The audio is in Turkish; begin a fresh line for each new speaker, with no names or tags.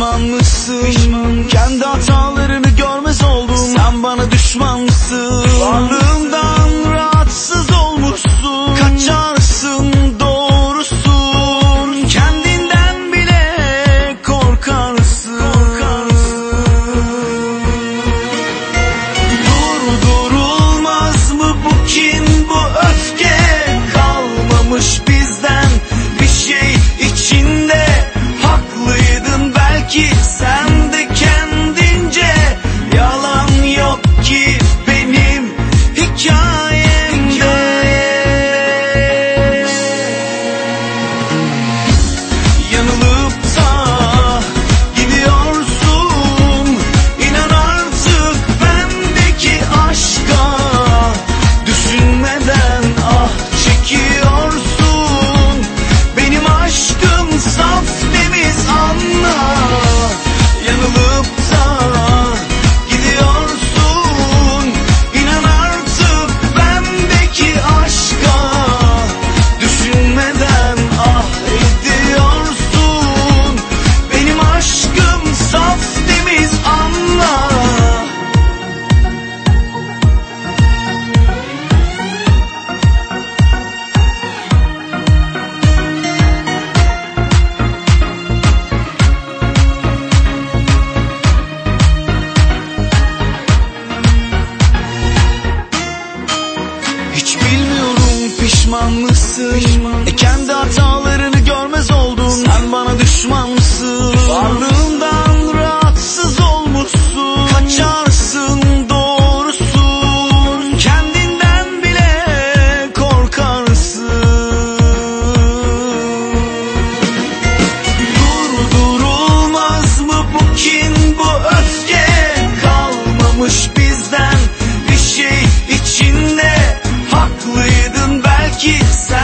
pişmanmışsın, pişmanmışsın. Kendi hatalarını görmez oldum. Sen bana düşmanmışsın. Varlığım pişmanlısın Pişman. E kendi years.